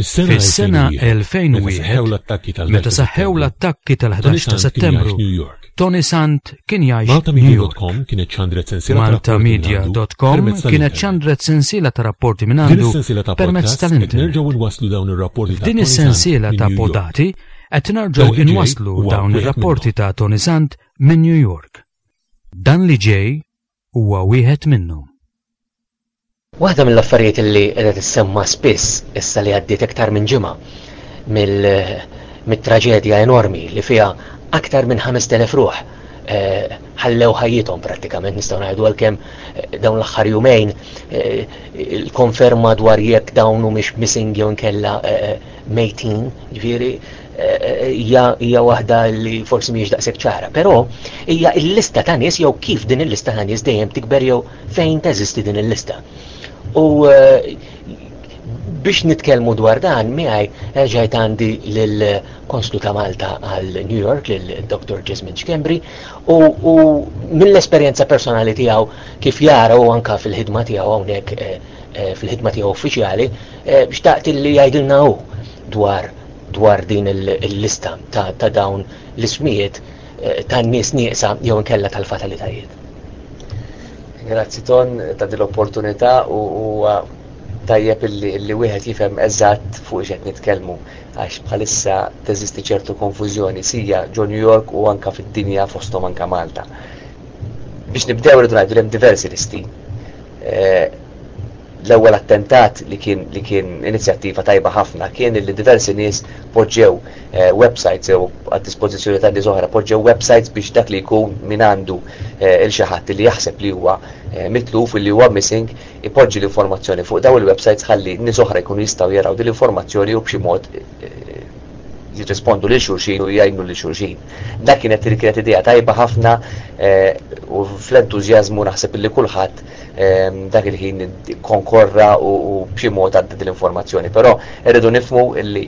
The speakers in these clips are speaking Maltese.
Fis-sena 2001, meta saħħew l-attakki tal-11 ta' Settembru, Tony Sant kien jgħix New York. Malta Media.com kienet ċandret sensiela ta' rapporti minn għandu permezz tal-internet. Din is-sensiela ta' podati qed nerġgħu inwaslu dawn ir-rapporti ta' Tony Sant minn New York. Dan li ġej huwa wieħed minnhom. Waħda mill-affarijiet li qiegħda tissemma spiss issa li għaddiet iktar minn ġimgħa mit-traġedja enormi li fiha aktar minn 5000 ruħ eh, ħallew ħajjithom prattikament nistgħu ngħidu għalkemm eh, dawn l-aħħar jumejn eh, il-konferma dwar jekk dawn mhumiex missing jew inkella mejtin, ġifieri hija waħda li forsi mhijiex daqshekk ċara, però hija l-lista ta' nies jew kif din il-lista ta' nies dejjem tikber jew fejn teżisti din il-lista. U eh, biex nitkellmu dwar dan miegħi reġgħet għandi lil konslu ta' Malta għal New York lil Dr. Jasmine Schembri u, u mill-esperjenza personali tiegħu kif jara u anka fil-ħidma tiegħu hawnhekk eh, eh, fil-ħidma tiegħu uffiċjali xtaqt li jgħidilna hu dwar dwar din il-lista ta' dawn l-ismijiet eh, tan nies nieqsa jew inkella tal-fatalitajiet. Grazzi ton ta' din l-opportunità u tajjeb illi wieħed jifhem eżatt fuq x'qed nitkellmu għax bħalissa teżisti ċertu konfużjoni sija ġo New York u anka fid-dinja fosthom anka Malta. Biex nibdew rridu ngħidu hemm diversi listi. Eh, L-ewwel attentat li kien li kien inizjattiva tajba ħafna kien li diversi nies poġġew websites jew għad-dispożizzjoni ta' nies oħra poġġew websites biex dak li jkun min għandu il xi ħadd li jaħseb li huwa mitluf li huwa missing ipoġġi l-informazzjoni fuq dawn il-websites ħalli nies oħra jkunu jistgħu jaraw din l-informazzjoni u b'xi mod jirrispondu lil xulxin u jgħinu lil xulxin. Dak kienet kienet idea tajba ħafna u fl-entużjażmu naħseb li kulħadd ehm, dak il-ħin konkorra u b'xi mod għaddi din l-informazzjoni. Però rridu nifmu illi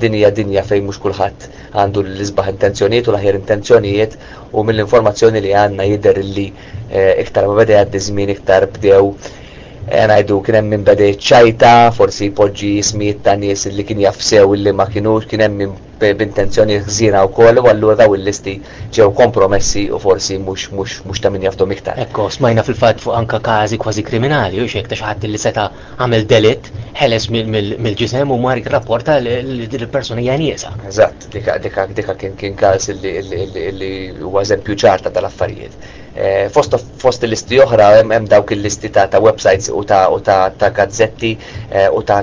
din hija dinja fejn mhux kulħadd għandu l-isbaħ intenzjonijiet u l-aħjar intenzjonijiet u mill-informazzjoni li għandna jidher li eh, iktar ma beda għaddi żmien iktar bdew eh, ngħidu kien hemm min beda ċajta, forsi poġġi ismijiet ta' nies li kien jafsew li ma kinux kien hemm min b'intenzjonijiet ħżiena wkoll u allura dawn il-listi ġew kompromessi u forsi mhux mhux mhux ta' min jaf dom iktar. Hekk hu, smajna fil-fatt fuq anke każi kważi kriminali u x'hekk ta' xi ħadd li seta' għamel delitt, ħeles mill-ġisem u mar jirrapporta li din il-persuna hija nieqsa. Eżatt, dik dik dik kien kien każ li li li li huwa eżempju ċar ta' dal-affarijiet. Fost il-listi oħra hemm dawk il-listi ta' websites u ta' gazzetti u ta'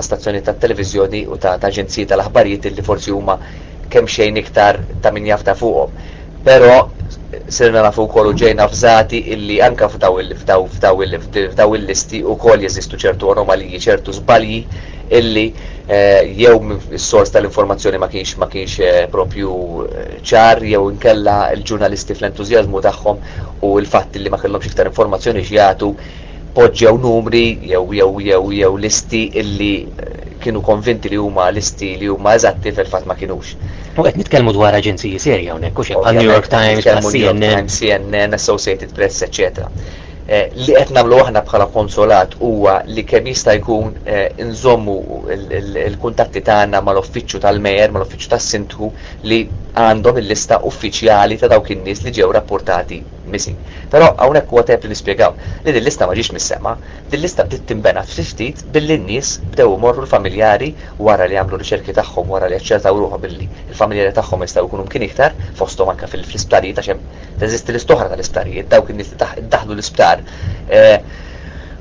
stazzjonijiet tat-televiżjoni u ta' aġenziji tal-aħbarijiet li forsi huma kemxejn iktar ta' min jafda fuqhom. Però sirna nafu wkoll u ġejna avżati li anke f'dawn il-listi wkoll jeżistu ċertu anomaliji, ċertu żbalji li jew is-sors tal-informazzjoni ma kienx ma kienx proprju ċar jew inkella l-ġurnalisti fl-entużjażmu tagħhom u l-fatt illi ma kellhomx iktar informazzjoni x'jagħtu poġġew numri jew jew jew jew listi illi kienu konvinti li huma listi li huma eżatti fil-fatt ma kinux. U qed nitkellmu dwar aġenziji serji hawnhekk hux hekk bħal New York Times, bħal CNN. CNN, Associated Press, eċċetera. Li qed nagħmlu aħna bħala konsolat huwa li kemm jista' jkun inżommu l-kuntatti tagħna mal-uffiċċju tal-Mayor, mal-uffiċċju tas-Sindku li għandhom il-lista uffiċjali ta' dawk in-nies li ġew rapportati missing. Però hawnhekk huwa tajjeb li nispjegaw li din lista ma ġietx mis-sema. Din lista bdiet tinbena ftit ftit billi n-nies bdew imorru l-familjari wara li għamlu r-riċerki tagħhom wara li aċċertaw ruħhom illi l-familjari tagħhom jistgħu jkunu mkien iktar, fosthom anke fl-isptarijiet għax hemm Teżisti lista oħra tal-isptarijiet, dawk in-nies li ddaħħlu l-isptar,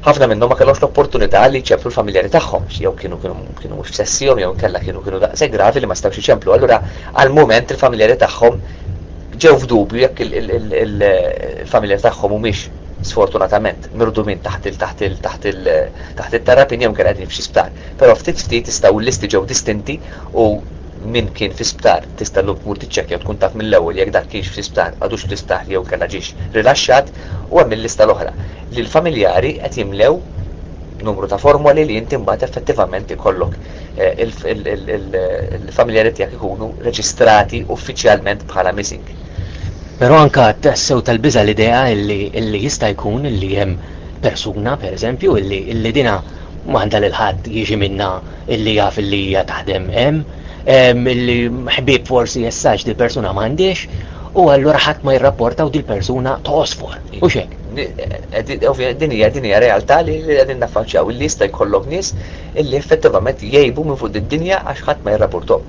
ħafna minnhom ma kellhomx l-opportunità li jċemplu l-familjari tagħhom, jew kienu kienu mhux f'sessihom jew inkella kienu kienu daqshekk gravi li ma setgħux iċemplu. Allura għall-mument il-familjari tagħhom ġew f'dubju jekk il-familjari tagħhom humiex sfortunatament mirdumin taħt il taħt il taħt il taħt it-terapin jew kien qegħdin f'xi sptar. Però ftit ftit istaw l-listi ġew distinti u min kien fi sptar Tista' llum tmur tiċċekkja u tkun taf mill-ewwel jekk dak kienx fl-isptar, għadux fl-isptar jew inkella ġiex rilaxxat u hemm il-lista l-oħra li l-familjari qed jimlew numru ta' formoli li inti mbagħad effettivament ikollok il-familjari tiegħek ikunu reġistrati uffiċjalment bħala missing. Però anke tassew tal-biża' l-idea li jista' jkun li hemm persuna, pereżempju, li dinha m'għandha lil ħadd jiġi minnha li jaf li hija taħdem hemm. il-ħbib forsi jessax dil persuna m'għandix u allura ħadd ma jirrapporta u dil persuna tosfor. U xek. Din hija din hija realtà li qegħdin naffaċċjaw li jista' jkollok nies illi effettivament jgħibu minn fuq id-dinja għax ħadd ma jirrapportom.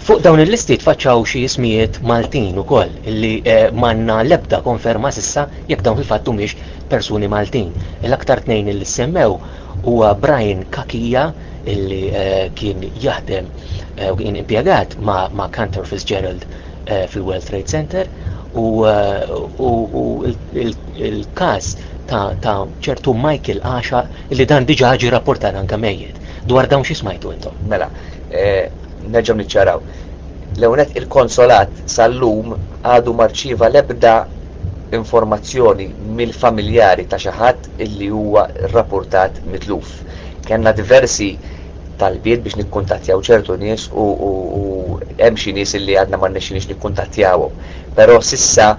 Fuq dawn il-listi tfaċċaw xi ismijiet Maltin ukoll illi eh, manna lebda konferma sissa jekk dawn il-fattu mhix persuni Maltin. L-aktar tnejn il semmew huwa Brian Kakija illi kien jaħdem u kien impjegat ma' Cantor Fitzgerald fil-World Trade Center u il-każ ta' ċertu Michael Għaxaq illi dan diġà ġie rapportat anke mejjet. Dwar dawn xi smajtu intom? Mela, nerġgħu niċċaraw. L-ewwel nett il-Konsolat sal-lum għadu ma rċieva l-ebda informazzjoni mill-familjari ta' xi ħadd illi huwa rrappurtat mitluf. Kellna diversi talbiet biex nikkuntattjaw ċertu nies u hemm xi nies li għadna ma rnexxilniex nikkuntattjawhom. Però s'issa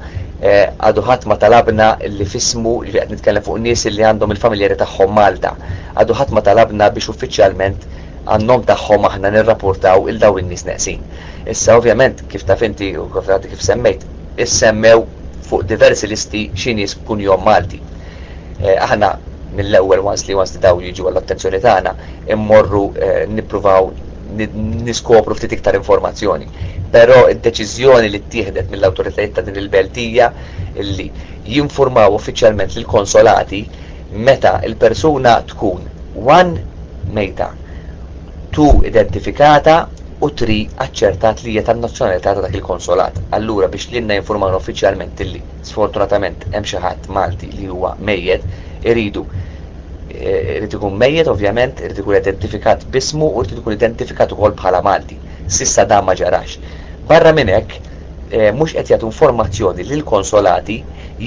għadu ħadd ma talabna li f'ismu, jiġifieri qed nitkellem fuq nies li għandhom il-familjari tagħhom Malta, għadu ħadd ma talabna biex uffiċjalment għan-nom tagħhom aħna nirrapurtaw 'il dawn in-nies neqsin. Issa ovvjament, kif taf inti u kif għadni kif semmejt, issemmew fuq diversi listi xi nies b'kunjom Malti. Aħna mill-ewwel once li once li daw jiġu għall-attenzjoni tagħna, immorru nippruvaw niskopru ftit iktar informazzjoni. Però id-deċiżjoni li ttieħdet mill-awtoritajiet ta' din il-belt hija li jinfurmaw uffiċjalment lill-konsolati meta l-persuna tkun one mejta, two identifikata u three aċċertat li hija tan-nazzjonalità ta' dak il-konsolat. Allura biex lilna jinfurmawna uffiċjalment li. Sfortunatament hemm xi ħadd Malti li huwa mejjet, iridu, irid ikun mejjet ovvjament, irid ikun identifikat b'ismu u jrid ikun identifikat ukoll bħala Malti. S'issa dan ma ġarax. Barra minn hekk, mhux qed jagħtu informazzjoni lill-konsolati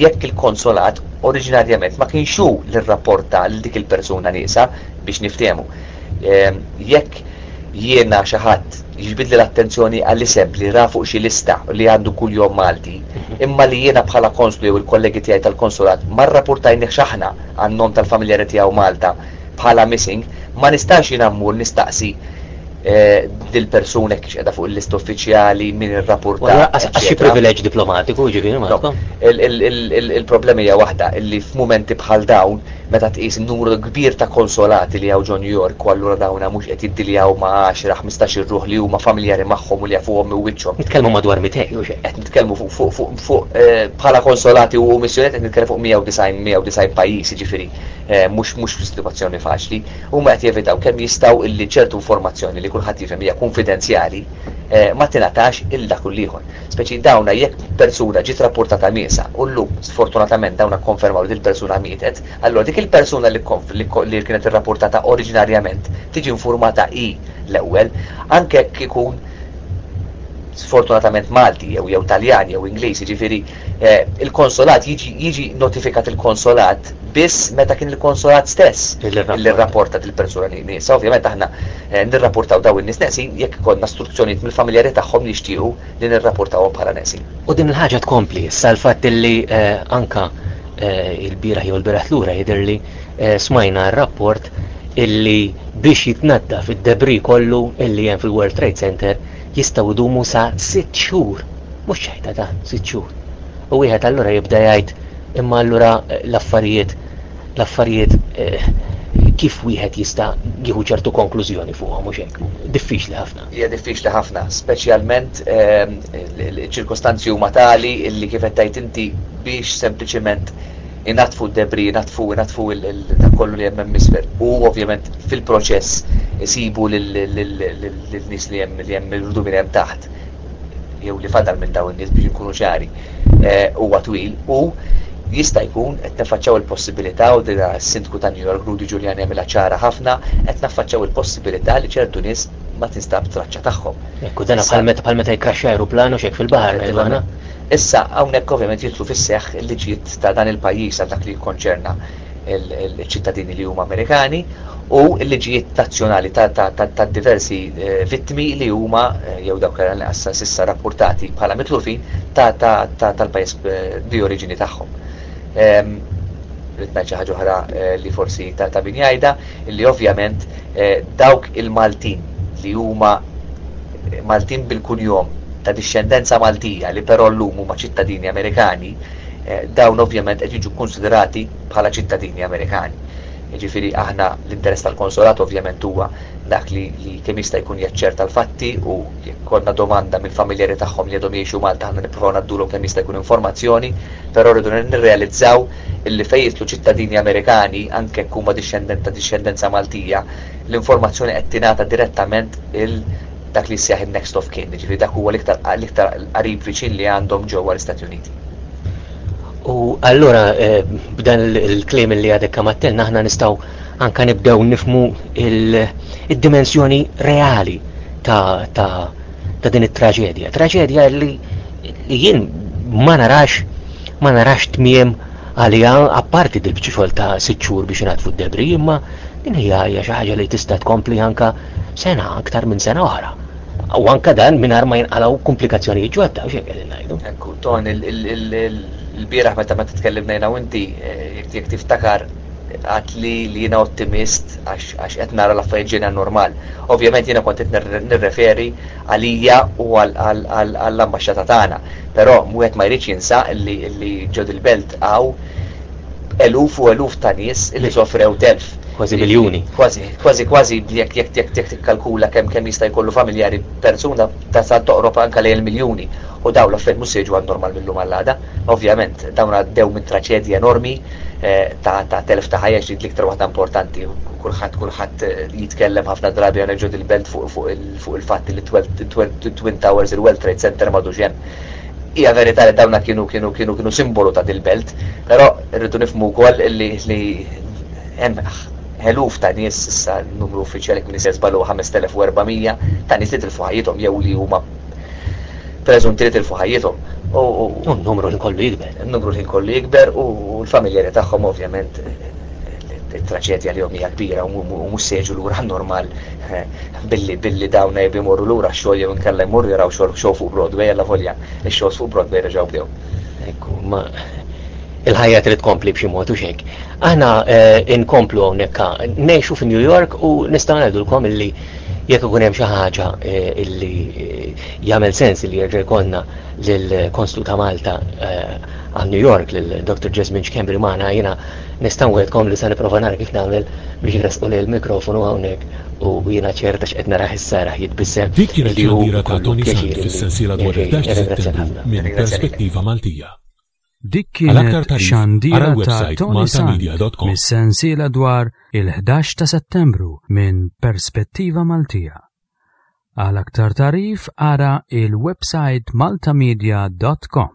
jekk il-konsolat oriġinarjament ma kienx hu li rrapporta lil dik il-persuna nieqsa biex niftehmu. Jekk. Jiena xi ħadd li ġbidli l-attenzjoni għal isem li ra fuq xi lista u li għandu kuljom Malti, imma li jiena bħala Konslu jew il-kollegi tiegħi tal-Konsulat ma rrapurtajniehx aħna għan-nom tal-familjari tiegħu Malta bħala missing, ma nistax jiena mmur nistaqsi lill-persuna jekk hix qiegħda fuq il-lista uffiċjali, min irrapurta, eċċetera. U lanqas għax xi privileġġ diplomatiku, jiġifieri ma. Il-problema hija waħda, illi f'mumenti bħal dawn, Meta tqis in-numru l-kbir ta' Konsolati li hawn ġo New York u allura dawna mhux qed jiddiljaw ma' għaxra, ħmistax-il ruħ li huma familjari magħhom u li jafuhom minn wiċċhom. Nitkellmu madwar mitejn, mhux hekk? Qed nitkellmu fuq, fuq, fuq, fuq, bħala Konsolati u missjonijiet qed nitkellmu fuq 190, 190 pajjiż, jiġifieri mhux, mhux fi sitwazzjoni faċli. Huma qed jevitaw kemm jistgħu illi ċertu informazzjoni li kulħadd jifhem hija kunfidenzjali ma tingħatax il dak u l-ieħor. Speċi dawna jekk persuna ġiet rappurtata nieqsa u llum sfortunatament dawna kkonfermaw li din il-persuna mietet, allura dik il-persuna li li kienet irrappurtata oriġinarjament tiġi nfurmata hi l-ewwel, anke jekk ikun sfortunatament Malti jew jew Taljan jew Ingliż, jiġifieri il-konsolat jiġi jiġi notifikat il-konsolat biss meta kien il-konsolat stess li rrapporta dil-persuna nieqsa. Ovvjament aħna. Nirrapportaw dawn in-nies neqsin jekk ikollna struzzjonijiet mill-familjari tagħhom li jixtiequ li nirrapportawhom bħala neqsin. U din il-ħaġa tkompli issa l-fatt li anke ilbieraħ jew ilbieraħ lura jidhirli smajna r-rapport illi biex jitnaddaf id-debris kollu illi hemm fil-World Trade Center jistgħu jdumu sa sitt xhur. Mhux xejta dan, sitt xhur. U wieħed allura jibda jgħid imma allura l-affarijiet l-affarijiet kif wieħed jista' jieħu ċertu konklużjoni fuqhom mhux hekk? Diffiċli ħafna. Hija diffiċli ħafna, speċjalment ehm, ċirkostanzi huma tali illi kif qed tgħid inti biex sempliċement inatfu d-debri, inatfu, inatfu dak kollu li hemm misfer. U ovvjament fil-proċess isibu lil-nies li hemm li hemm irdu minn hemm taħt. jew li fadal minn dawn in-nies biex inkunu ċari huwa twil u jista' jkun qed naffaċċaw il-possibilità u din s-Sindku ta' New York Rudy Giuliani għamilha ċara ħafna qed naffaċċaw il-possibilità li ċertu nies ma tinstab traċċa tagħhom. Jekk u dana bħal meta bħal meta jkraxxi ajruplan u xejk fil-baħar ngħidu Issa hawnhekk ovvjament jitlu fis-seħħ il-liġijiet ta' dan il-pajjiż għal dak li jikkonċerna il-ċittadini li huma Amerikani u l-liġijiet nazzjonali ta' diversi eh, vittmi li huma eh, jew dawk li nqassa sissa rapportati bħala mitlufin tal-pajjiż eh, di oriġini tagħhom. Ehm, rrid ngħid xi ħaġa oħra li forsi ta' min jgħidha li ovvjament dawk il-Maltin li huma Maltin bil-kunjom ta' dixxendenza Maltija li però llum huma ċittadini Amerikani Dawn ovvjament qed jiġu kkunsiderati bħala ċittadini Amerikani. Jiġifieri aħna l-interess tal-konsolat ovvjament huwa dak li li kemm jista' jkun jaċċerta l-fatti u jekk ikollna domanda mill-familjari tagħhom li għadhom jgħixu Malta aħna nippruvaw ngħaddulhom kemm jista' jkun informazzjoni però rridu nirrealizzaw illi fejn jidħlu ċittadini Amerikani anke jekk huma ta' dixxendenza Maltija l-informazzjoni qed tingħata direttament il dak li jissejjaħ in-next of kin, jiġifieri dak huwa l-iktar l-iktar qarib viċin li għandhom ġewwa l-Istati Uniti. U allura eh, b'dan il-kliem li għadek kemm għattilna aħna nistgħu anke nibdew nifmu il-dimensjoni reali ta', ta, ta din it-traġedja. Traġedja li, li jien ma narax ma narax tmiem għalija apparti dil-bċifol ta' sitt xhur biex ingħatfu d-debri, imma din hija xi ħaġa li tista' tkompli anka Sena, aktar minn sena oħra. U anke dan mingħajr ma jinqalgħu komplikazzjonijiet ġodda, u xejn qegħdin ngħidu. Ekku, Ton, il-bieraħ meta meta tkellimna jiena u inti, jekk tiftakar, għadt li li jiena ottimist għax qed nara l-affarijiet ġejna normal. Ovvjament jiena kont qed nirreferi għalija u għall-ambaxxata tagħna. Però wieħed ma jridx jinsa li ġo dil-belt hawn Eluf u eluf ta' nies li sofrew telf. Kważi miljuni. Kważi, kważi, kważi jekk, jekk, jekk, jekk tikkalkula kemm, kemm jista' jkollu familjari persuna tasal toqrob anke lejn il-miljuni. U dawn l-affarijiet mhux se jiġu għan-normal mil-lum għall-għada. Ovvjament, dawn għaddew minn traċedja enormi ta' ta' telf ta' ħajja x'ġiet l-iktar waħda importanti. Kulħadd, kulħadd jitkellem ħafna drabi hawnhekk ġo dil-belt fuq, fuq il, fuq il-fatt li t-twel, t-twel, t-Twin Towers, il-World Trade Center m'għadux hemm. Hija verità li dawna kienu kienu kienu kienu simbolu ta' dil-belt, però rridu nifhmu wkoll li li hemm eluf ta' nies, issa n-numru uffiċjali jekk m'iniex se żball huwa 5,400, ta' nies li tilfu ħajjithom jew li huma preżunti li tilfu ħajjithom. U. U n-numru l-ħin kollu jikber. N-numru l-ħin kollu jikber u l-familjari tagħhom ovvjament it-traġedja għalihom hija kbira u mhux se jiġu lura għan-normal. Billi, billi dawn għieb imorru lura x-xogħol jew inkella jmorru jaraw xogħol, show fuq Broadway, allavolja, ix-shows fuq Broadway reġgħu bdew. Ekku, ma il-ħajja trid tkompli b'xi mod u xejk. Aħna inkomplu hawnhekk ngħixu fi New York u nistgħu ngħidulkom illi jekk ikun hemm xi ħaġa illi jagħmel sens li jerġa' jkollna lill-Konslu ta' Malta għal New York lil Dr. Jasmine Schembri magħna jiena Nista' nwegħedkom li se nipprova nara kif nagħmel biex iressquli l-mikrofonu hawnhekk u jiena ċerta x'qed narah is-saraħ jitbissem li hu jkollu pjaċir li nirrieġi. Nirringrazzjak ħafna. Nirringrazzjak lilek. Dik kienet xandiera ta' Toni Sant mis-sensiela dwar il-11 ta' Settembru minn Perspettiva Maltija. Għal aktar tagħrif ara l-websajt maltamedia.com.